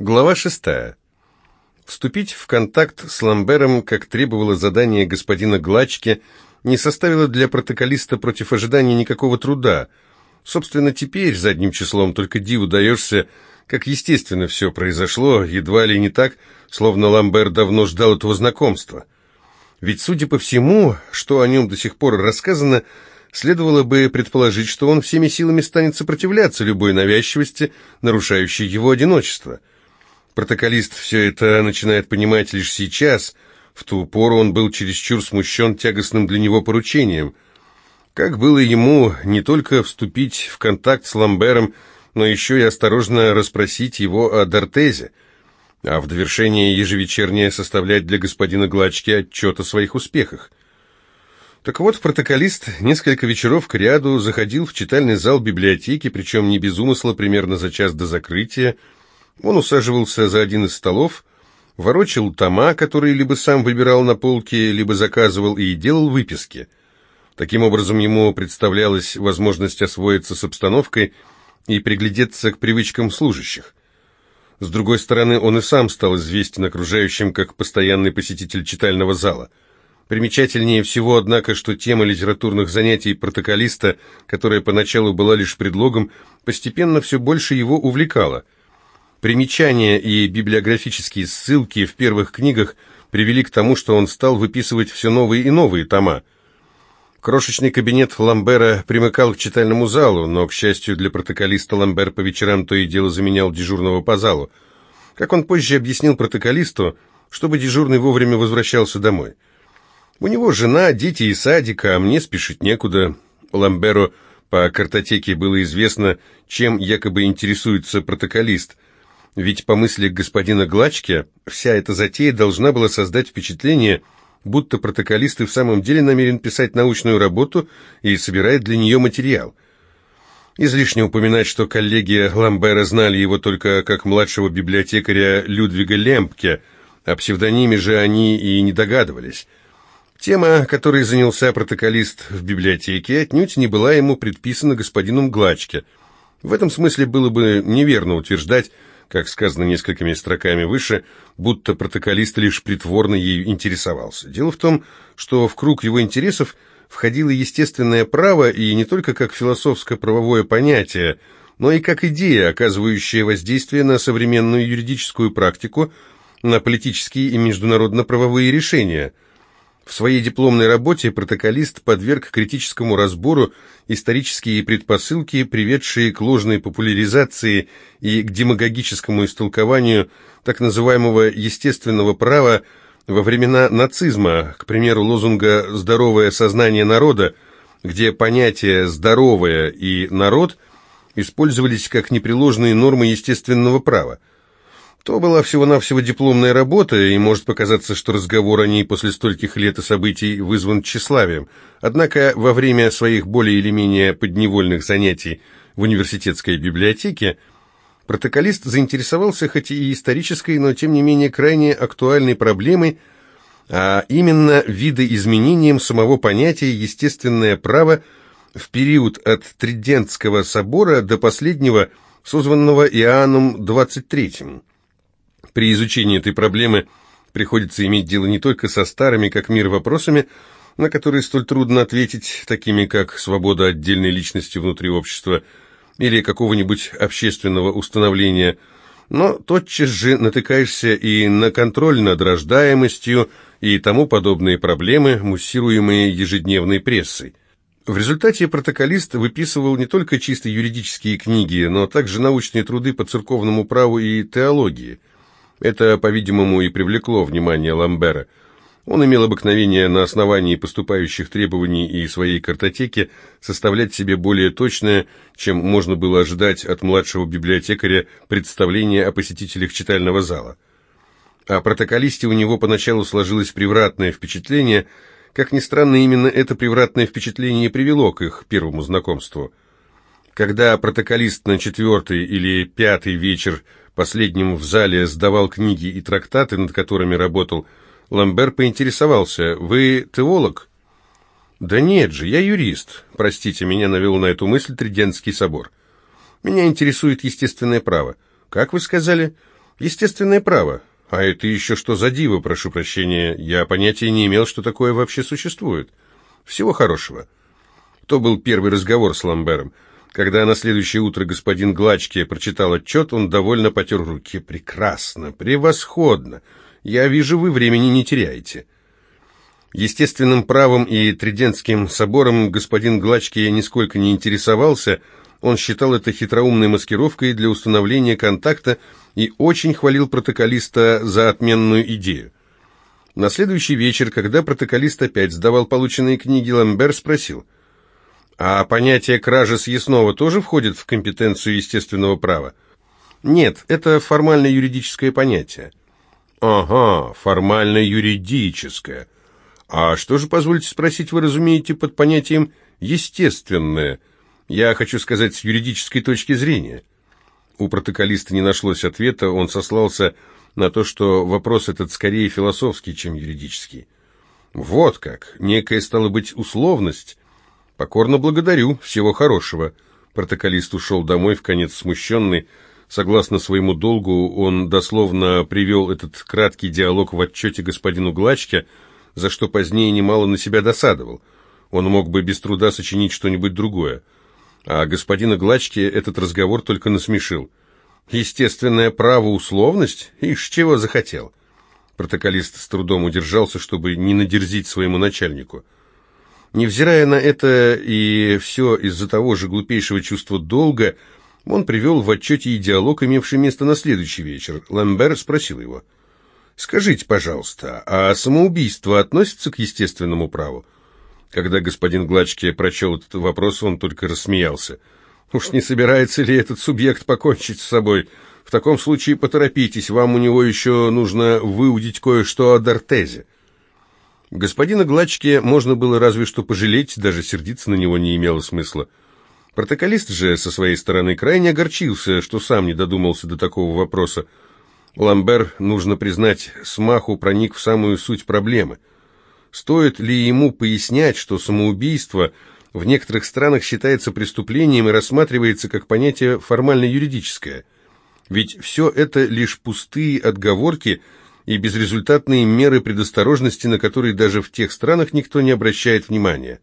Глава шестая. Вступить в контакт с Ламбером, как требовало задание господина Глачки, не составило для протоколиста против ожидания никакого труда. Собственно, теперь задним числом только диву даешься, как естественно все произошло, едва ли не так, словно Ламбер давно ждал этого знакомства. Ведь, судя по всему, что о нем до сих пор рассказано, следовало бы предположить, что он всеми силами станет сопротивляться любой навязчивости, нарушающей его одиночество – Протоколист все это начинает понимать лишь сейчас. В ту пору он был чересчур смущен тягостным для него поручением. Как было ему не только вступить в контакт с Ламбером, но еще и осторожно расспросить его о Дортезе, а в довершение ежевечернее составлять для господина Глачки отчет о своих успехах. Так вот, протоколист несколько вечеров к ряду заходил в читальный зал библиотеки, причем не без умысла, примерно за час до закрытия, он усаживался за один из столов, ворочал тома, которые либо сам выбирал на полке, либо заказывал, и делал выписки. Таким образом, ему представлялась возможность освоиться с обстановкой и приглядеться к привычкам служащих. С другой стороны, он и сам стал известен окружающим как постоянный посетитель читального зала. Примечательнее всего, однако, что тема литературных занятий протоколиста, которая поначалу была лишь предлогом, постепенно все больше его увлекала – Примечания и библиографические ссылки в первых книгах привели к тому, что он стал выписывать все новые и новые тома. Крошечный кабинет Ламбера примыкал к читальному залу, но, к счастью для протоколиста, Ламбер по вечерам то и дело заменял дежурного по залу. Как он позже объяснил протоколисту, чтобы дежурный вовремя возвращался домой. У него жена, дети и садик, а мне спешить некуда. Ламберу по картотеке было известно, чем якобы интересуется протоколист – ведь по мысли господина Глачки, вся эта затея должна была создать впечатление, будто протоколист и в самом деле намерен писать научную работу и собирает для нее материал. Излишне упоминать, что коллеги Ламбера знали его только как младшего библиотекаря Людвига Лемпке, о псевдониме же они и не догадывались. Тема, которой занялся протоколист в библиотеке, отнюдь не была ему предписана господином Глачке. В этом смысле было бы неверно утверждать, как сказано несколькими строками выше, будто протоколист лишь притворно ею интересовался. Дело в том, что в круг его интересов входило естественное право и не только как философско-правовое понятие, но и как идея, оказывающая воздействие на современную юридическую практику, на политические и международно-правовые решения – в своей дипломной работе протоколист подверг критическому разбору исторические предпосылки, приведшие к ложной популяризации и к демагогическому истолкованию так называемого естественного права во времена нацизма, к примеру, лозунга «здоровое сознание народа», где понятия «здоровое» и «народ» использовались как непреложные нормы естественного права. То была всего-навсего дипломная работа, и может показаться, что разговор о ней после стольких лет и событий вызван тщеславием. Однако во время своих более или менее подневольных занятий в университетской библиотеке протоколист заинтересовался хоть и исторической, но тем не менее крайне актуальной проблемой, а именно видоизменением самого понятия «естественное право» в период от Тридентского собора до последнего, созванного Иоанном XXIII. При изучении этой проблемы приходится иметь дело не только со старыми, как мир, вопросами, на которые столь трудно ответить, такими как свобода отдельной личности внутри общества или какого-нибудь общественного установления, но тотчас же натыкаешься и на контроль над рождаемостью и тому подобные проблемы, муссируемые ежедневной прессой. В результате протоколист выписывал не только чисто юридические книги, но также научные труды по церковному праву и теологии – это, по-видимому, и привлекло внимание Ламбера. Он имел обыкновение на основании поступающих требований и своей картотеки составлять себе более точное, чем можно было ожидать от младшего библиотекаря, представление о посетителях читального зала. О протоколисте у него поначалу сложилось превратное впечатление, как ни странно, именно это превратное впечатление привело к их первому знакомству. Когда протоколист на четвертый или пятый вечер Последним в зале сдавал книги и трактаты, над которыми работал. Ламбер поинтересовался, «Вы теолог?» «Да нет же, я юрист. Простите, меня навел на эту мысль Тридентский собор. Меня интересует естественное право. Как вы сказали?» Естественное право. А это еще что за диво, прошу прощения. Я понятия не имел, что такое вообще существует. Всего хорошего. То был первый разговор с Ламбером. Когда на следующее утро господин Глачки прочитал отчет, он довольно потер руки. «Прекрасно, превосходно. Я вижу, вы времени не теряете». Естественным правом и Тридентским собором господин Глачки нисколько не интересовался, он считал это хитроумной маскировкой для установления контакта и очень хвалил протоколиста за отменную идею. На следующий вечер, когда протоколист опять сдавал полученные книги, Ламбер спросил, «А понятие кражи съестного тоже входит в компетенцию естественного права?» «Нет, это формально-юридическое понятие». «Ага, формально-юридическое. А что же, позвольте спросить, вы разумеете под понятием «естественное»? Я хочу сказать, с юридической точки зрения». У протоколиста не нашлось ответа, он сослался на то, что вопрос этот скорее философский, чем юридический. «Вот как! Некая, стала быть, условность. Покорно благодарю. Всего хорошего». Протоколист ушел домой, в конец смущенный. Согласно своему долгу, он дословно привел этот краткий диалог в отчете господину Глачке, за что позднее немало на себя досадовал. Он мог бы без труда сочинить что-нибудь другое. А господина Глачки этот разговор только насмешил. Естественное право условность? Ишь, чего захотел? Протоколист с трудом удержался, чтобы не надерзить своему начальнику. Невзирая на это и все из-за того же глупейшего чувства долга, он привел в отчете и диалог, имевший место на следующий вечер. Ламбер спросил его, «Скажите, пожалуйста, а самоубийство относится к естественному праву?» Когда господин Глачки прочел этот вопрос, он только рассмеялся. «Уж не собирается ли этот субъект покончить с собой? В таком случае поторопитесь, вам у него еще нужно выудить кое-что о Дортезе». Господина Глачки можно было разве что пожалеть, даже сердиться на него не имело смысла. Протоколист же со своей стороны крайне огорчился, что сам не додумался до такого вопроса. Ламбер, нужно признать, смаху проник в самую суть проблемы – Стоит ли ему пояснять, что самоубийство в некоторых странах считается преступлением и рассматривается как понятие формально-юридическое? Ведь все это лишь пустые отговорки и безрезультатные меры предосторожности, на которые даже в тех странах никто не обращает внимания.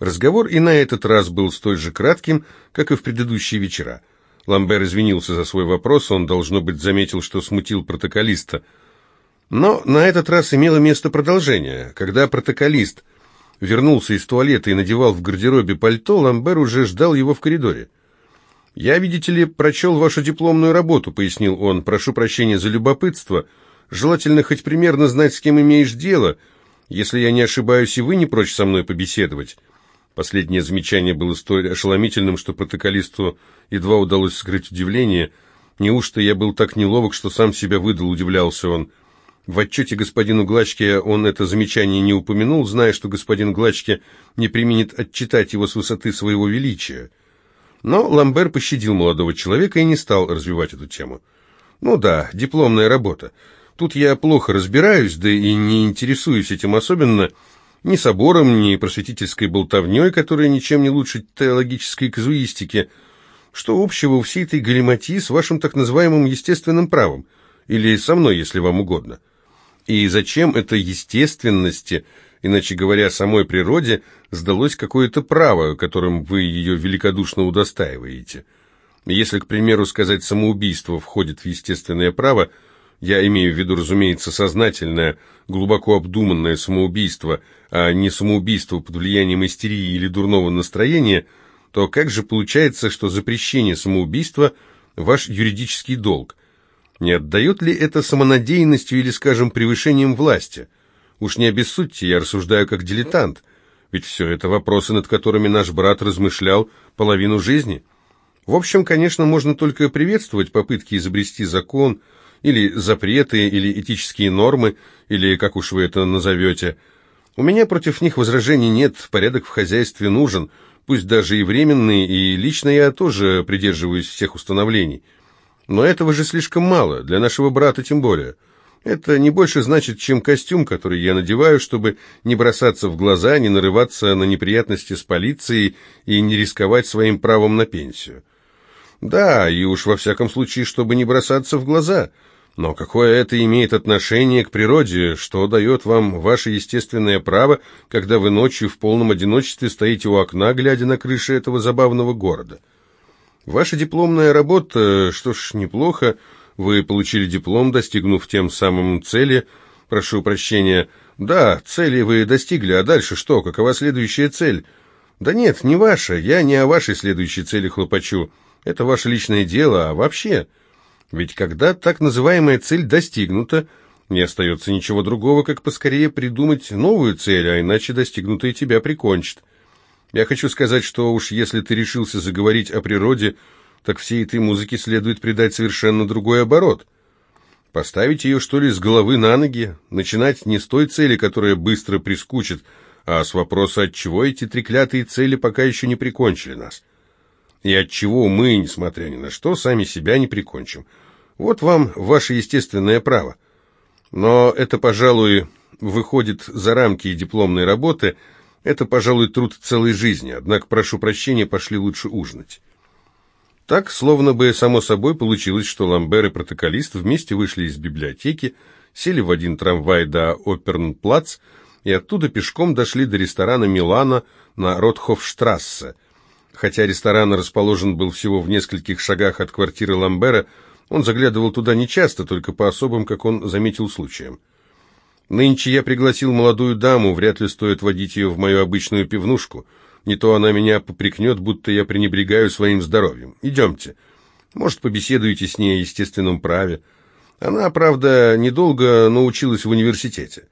Разговор и на этот раз был столь же кратким, как и в предыдущие вечера. Ламбер извинился за свой вопрос, он, должно быть, заметил, что смутил протоколиста – но на этот раз имело место продолжение. Когда протоколист вернулся из туалета и надевал в гардеробе пальто, Ламбер уже ждал его в коридоре. «Я, видите ли, прочел вашу дипломную работу», — пояснил он. «Прошу прощения за любопытство. Желательно хоть примерно знать, с кем имеешь дело. Если я не ошибаюсь, и вы не прочь со мной побеседовать». Последнее замечание было столь ошеломительным, что протоколисту едва удалось скрыть удивление. «Неужто я был так неловок, что сам себя выдал?» — удивлялся он. В отчете господину Глачке он это замечание не упомянул, зная, что господин Глачке не применит отчитать его с высоты своего величия. Но Ламбер пощадил молодого человека и не стал развивать эту тему. «Ну да, дипломная работа. Тут я плохо разбираюсь, да и не интересуюсь этим особенно ни собором, ни просветительской болтовней, которая ничем не лучше теологической казуистики. Что общего у всей этой галиматии с вашим так называемым естественным правом? Или со мной, если вам угодно?» И зачем это естественности, иначе говоря, самой природе, сдалось какое-то право, которым вы ее великодушно удостаиваете? Если, к примеру, сказать, самоубийство входит в естественное право, я имею в виду, разумеется, сознательное, глубоко обдуманное самоубийство, а не самоубийство под влиянием истерии или дурного настроения, то как же получается, что запрещение самоубийства – ваш юридический долг – не отдает ли это самонадеянностью или, скажем, превышением власти? Уж не обессудьте, я рассуждаю как дилетант. Ведь все это вопросы, над которыми наш брат размышлял половину жизни. В общем, конечно, можно только приветствовать попытки изобрести закон, или запреты, или этические нормы, или как уж вы это назовете. У меня против них возражений нет, порядок в хозяйстве нужен, пусть даже и временный, и лично я тоже придерживаюсь всех установлений. Но этого же слишком мало, для нашего брата тем более. Это не больше значит, чем костюм, который я надеваю, чтобы не бросаться в глаза, не нарываться на неприятности с полицией и не рисковать своим правом на пенсию. Да, и уж во всяком случае, чтобы не бросаться в глаза. Но какое это имеет отношение к природе, что дает вам ваше естественное право, когда вы ночью в полном одиночестве стоите у окна, глядя на крыши этого забавного города? Ваша дипломная работа, что ж, неплохо, вы получили диплом, достигнув тем самым цели, прошу прощения, да, цели вы достигли, а дальше что, какова следующая цель? Да нет, не ваша, я не о вашей следующей цели хлопочу, это ваше личное дело, а вообще... Ведь когда так называемая цель достигнута, не остается ничего другого, как поскорее придумать новую цель, а иначе достигнутая тебя прикончит. Я хочу сказать, что уж если ты решился заговорить о природе, так всей этой музыке следует придать совершенно другой оборот. Поставить ее, что ли, с головы на ноги, начинать не с той цели, которая быстро прискучит, а с вопроса, отчего эти треклятые цели пока еще не прикончили нас. И отчего мы, несмотря ни на что, сами себя не прикончим. Вот вам ваше естественное право. Но это, пожалуй, выходит за рамки дипломной работы, это, пожалуй, труд целой жизни, однако, прошу прощения, пошли лучше ужинать. Так, словно бы само собой получилось, что Ламбер и протоколист вместе вышли из библиотеки, сели в один трамвай до Опернплац и оттуда пешком дошли до ресторана Милана на Ротхофштрассе. Хотя ресторан расположен был всего в нескольких шагах от квартиры Ламбера, он заглядывал туда нечасто, только по особым, как он заметил, случаям. «Нынче я пригласил молодую даму, вряд ли стоит водить ее в мою обычную пивнушку. Не то она меня попрекнет, будто я пренебрегаю своим здоровьем. Идемте. Может, побеседуете с ней о естественном праве. Она, правда, недолго научилась в университете».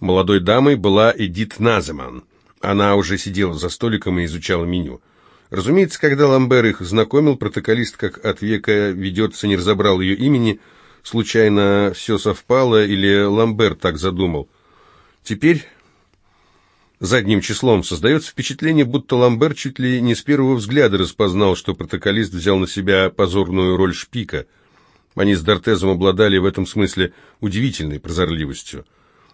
Молодой дамой была Эдит Наземан. Она уже сидела за столиком и изучала меню. Разумеется, когда Ламбер их знакомил, протоколист, как от века ведется, не разобрал ее имени, случайно все совпало или Ламбер так задумал. Теперь задним числом создается впечатление, будто Ламбер чуть ли не с первого взгляда распознал, что протоколист взял на себя позорную роль шпика. Они с Дортезом обладали в этом смысле удивительной прозорливостью,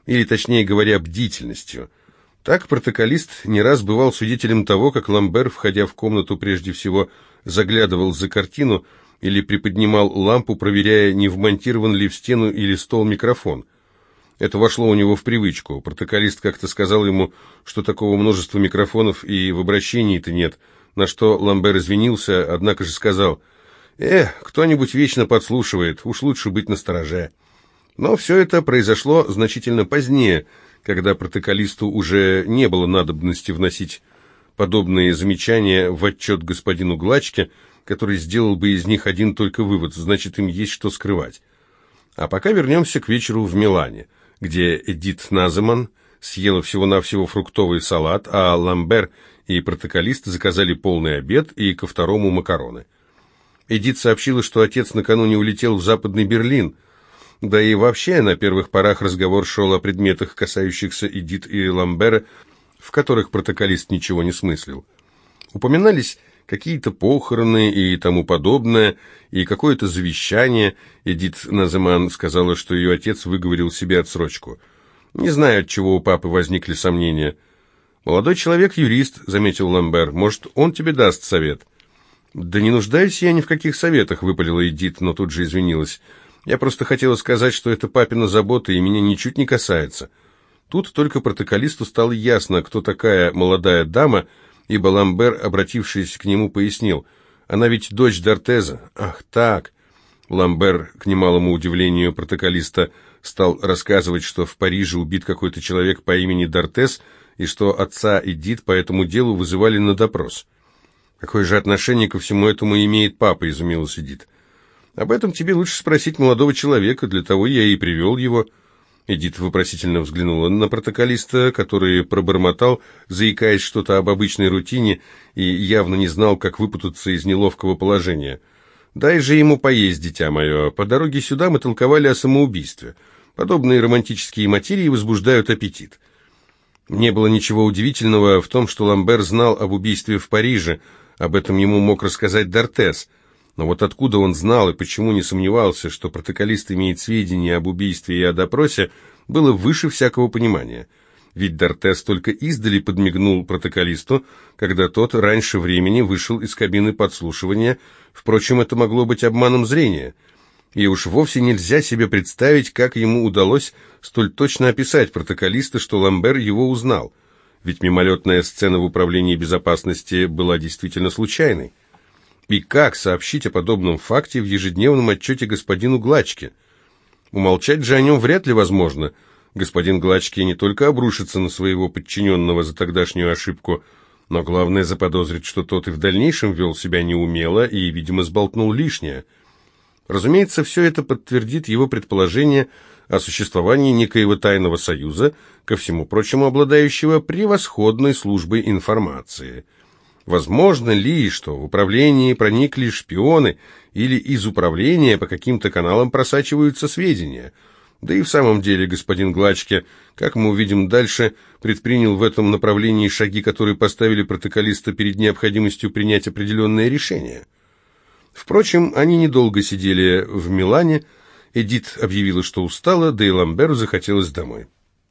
или, точнее говоря, бдительностью – так протоколист не раз бывал свидетелем того, как Ламбер, входя в комнату, прежде всего заглядывал за картину или приподнимал лампу, проверяя, не вмонтирован ли в стену или стол микрофон. Это вошло у него в привычку. Протоколист как-то сказал ему, что такого множества микрофонов и в обращении-то нет, на что Ламбер извинился, однако же сказал, «Э, кто-нибудь вечно подслушивает, уж лучше быть настороже». Но все это произошло значительно позднее – когда протоколисту уже не было надобности вносить подобные замечания в отчет господину Глачке, который сделал бы из них один только вывод, значит, им есть что скрывать. А пока вернемся к вечеру в Милане, где Эдит Наземан съела всего-навсего фруктовый салат, а Ламбер и протоколист заказали полный обед и ко второму макароны. Эдит сообщила, что отец накануне улетел в Западный Берлин, да и вообще на первых порах разговор шел о предметах, касающихся Эдит и Ламбера, в которых протоколист ничего не смыслил. Упоминались какие-то похороны и тому подобное, и какое-то завещание. Эдит Наземан сказала, что ее отец выговорил себе отсрочку. Не знаю, от чего у папы возникли сомнения. «Молодой человек юрист», — заметил Ламбер. «Может, он тебе даст совет?» «Да не нуждаюсь я ни в каких советах», — выпалила Эдит, но тут же извинилась. Я просто хотела сказать, что это папина забота и меня ничуть не касается. Тут только протоколисту стало ясно, кто такая молодая дама, ибо Ламбер, обратившись к нему, пояснил. Она ведь дочь Дортеза. Ах, так. Ламбер, к немалому удивлению протоколиста, стал рассказывать, что в Париже убит какой-то человек по имени Дортез, и что отца Эдит по этому делу вызывали на допрос. «Какое же отношение ко всему этому имеет папа?» – изумилась Эдит. Об этом тебе лучше спросить молодого человека, для того я и привел его». Эдит вопросительно взглянула на протоколиста, который пробормотал, заикаясь что-то об обычной рутине и явно не знал, как выпутаться из неловкого положения. «Дай же ему поесть, дитя мое. По дороге сюда мы толковали о самоубийстве. Подобные романтические материи возбуждают аппетит». Не было ничего удивительного в том, что Ламбер знал об убийстве в Париже. Об этом ему мог рассказать Дортес – но вот откуда он знал и почему не сомневался, что протоколист имеет сведения об убийстве и о допросе, было выше всякого понимания. Ведь Дортес только издали подмигнул протоколисту, когда тот раньше времени вышел из кабины подслушивания. Впрочем, это могло быть обманом зрения. И уж вовсе нельзя себе представить, как ему удалось столь точно описать протоколиста, что Ламбер его узнал. Ведь мимолетная сцена в управлении безопасности была действительно случайной. И как сообщить о подобном факте в ежедневном отчете господину Глачке? Умолчать же о нем вряд ли возможно – господин Глачки не только обрушится на своего подчиненного за тогдашнюю ошибку, но главное заподозрит, что тот и в дальнейшем вел себя неумело и, видимо, сболтнул лишнее. Разумеется, все это подтвердит его предположение о существовании некоего тайного союза, ко всему прочему обладающего превосходной службой информации. Возможно ли, что в управлении проникли шпионы или из управления по каким-то каналам просачиваются сведения – да и в самом деле господин Глачке, как мы увидим дальше, предпринял в этом направлении шаги, которые поставили протоколиста перед необходимостью принять определенное решение. Впрочем, они недолго сидели в Милане. Эдит объявила, что устала, да и Ламберу захотелось домой.